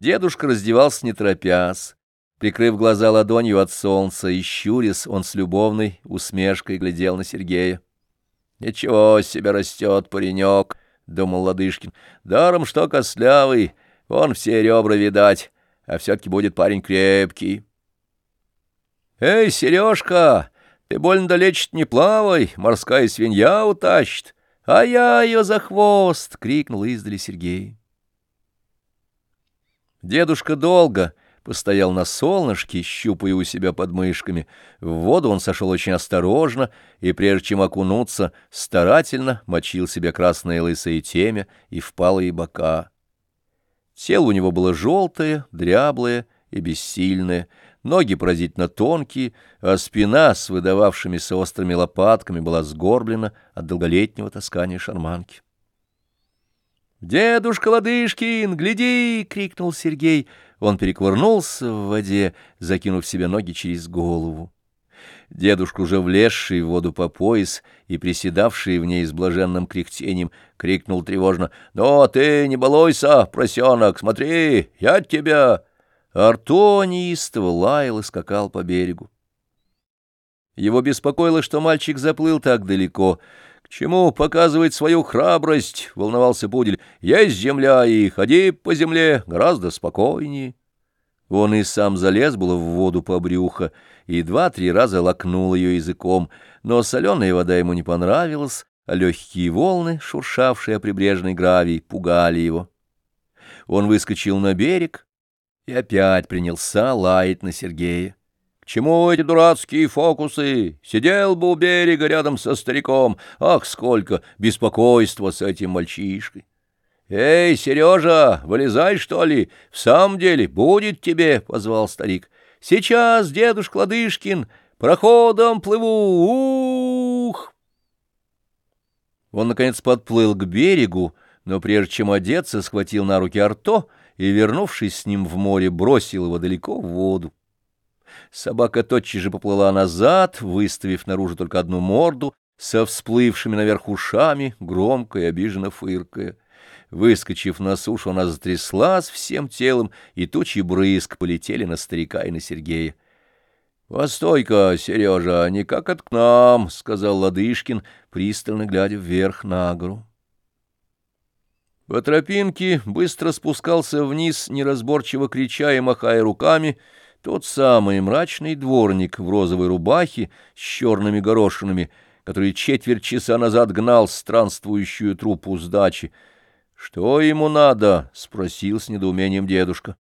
Дедушка раздевался не торопясь. Прикрыв глаза ладонью от солнца и щурясь, он с любовной усмешкой глядел на Сергея. — Ничего себе растет паренек, — думал Ладышкин. — Даром что костлявый, он все ребра видать, а все-таки будет парень крепкий. — Эй, Сережка, ты больно далече не плавай, морская свинья утащит. А я ее за хвост! — крикнул издали Сергей. Дедушка долго постоял на солнышке, щупая у себя под мышками. В воду он сошел очень осторожно, и прежде чем окунуться, старательно мочил себе красное лысое темя и впалые бока. Тело у него было желтое, дряблое и бессильное, ноги поразительно тонкие, а спина с выдававшимися острыми лопатками была сгорблена от долголетнего таскания шарманки. «Дедушка Ладышкин, гляди!» — крикнул Сергей. Он перекувырнулся в воде, закинув себе ноги через голову. Дедушка, уже влезший в воду по пояс и приседавший в ней с блаженным кряхтением, крикнул тревожно. «Но ты не балуйся, просенок, смотри, я тебя!» Арто лаял и скакал по берегу. Его беспокоило, что мальчик заплыл так далеко — чему показывать свою храбрость?» — волновался Пудель. «Есть земля, и ходи по земле гораздо спокойнее». Он и сам залез было в воду по брюхо и два-три раза лакнул ее языком, но соленая вода ему не понравилась, а легкие волны, шуршавшие о прибрежной гравий, пугали его. Он выскочил на берег и опять принялся лаять на Сергея чему эти дурацкие фокусы? Сидел бы у берега рядом со стариком. Ах, сколько беспокойства с этим мальчишкой! «Эй, Сережа, вылезай, что ли? В самом деле, будет тебе!» — позвал старик. «Сейчас, дедушка Ладышкин, проходом плыву! Ух!» Он, наконец, подплыл к берегу, но прежде чем одеться, схватил на руки Арто и, вернувшись с ним в море, бросил его далеко в воду. Собака тотчас же поплыла назад, выставив наружу только одну морду, со всплывшими наверх ушами, громко и обиженно фыркая. Выскочив на сушу, она затряслась всем телом, и тучи брызг полетели на старика и на Сергея. — Постой-ка, Сережа, никак от к нам, — сказал Ладышкин, пристально глядя вверх на гору. По тропинке быстро спускался вниз, неразборчиво крича и махая руками, — тот самый мрачный дворник в розовой рубахе с черными горошинами, который четверть часа назад гнал странствующую труппу с дачи. — Что ему надо? — спросил с недоумением дедушка.